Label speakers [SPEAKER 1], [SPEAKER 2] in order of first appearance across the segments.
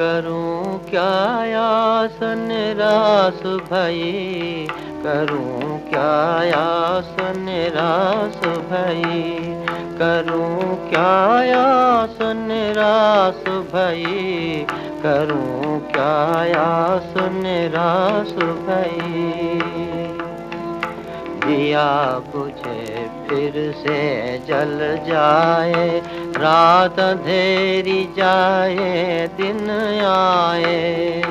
[SPEAKER 1] क्या आस निराश भई? करूँ क्या आस निराश भई? करूँ क्या आस निराश भई? करूँ क्या आस निराश भई? दिया बुझे फिर से जल जाए। रात अंधेरी जाए, दिन आए।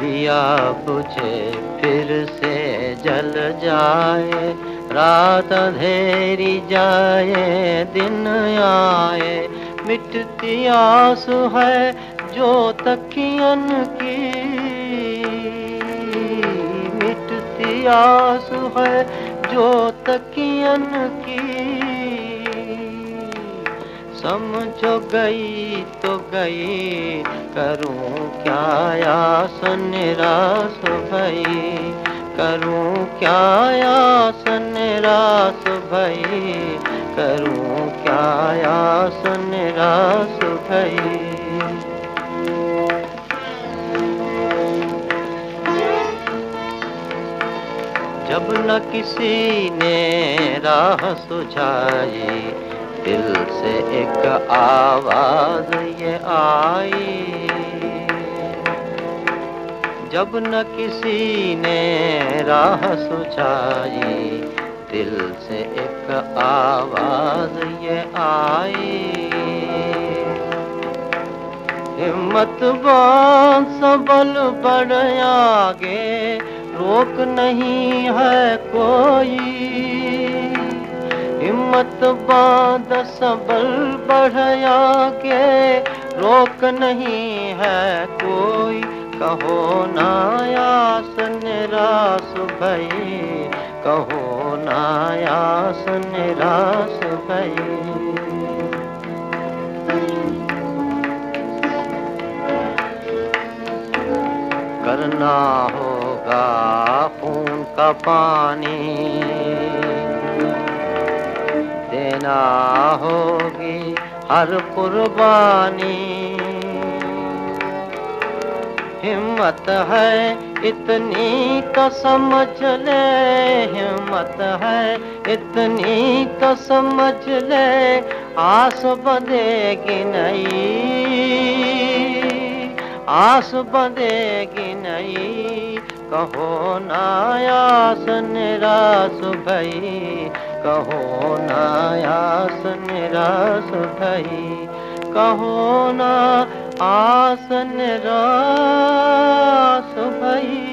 [SPEAKER 1] दिया बुझे फिर से जल जाए। रात अंधेरी जाए, दिन आए। मिटती आँसू है जो तकियन की। आँसू है जो तकियन की। समझो गई तो गई, करूँ क्या आस निराश भई? करूँ क्या आस निराश भई? करूँ क्या आस निराश भई? जब न किसी ने राह सुझाई, दिल से एक आवाज़ ये आई। जब न किसी ने राह सुझाई, दिल से एक आवाज़ ये आई। हिम्मत सबल बढ़ आगे रोक नहीं है कोई। हिम्मत बाँध सबल बढ़ आगे। रोक नहीं है कोई। कहो नायास निराश भई। कहो नायास निराश भई। करना होगा खून का पानी। देना होगी हर कुर्बानी। हिम्मत है इतनी तो समझ ले, हिम्मत है इतनी तो समझ ले, आस बदेगी नहीं, आस बदेगी नहीं। कहो नायास निराश भई कहो नायास निराश भई कहो ना आस निराश भई।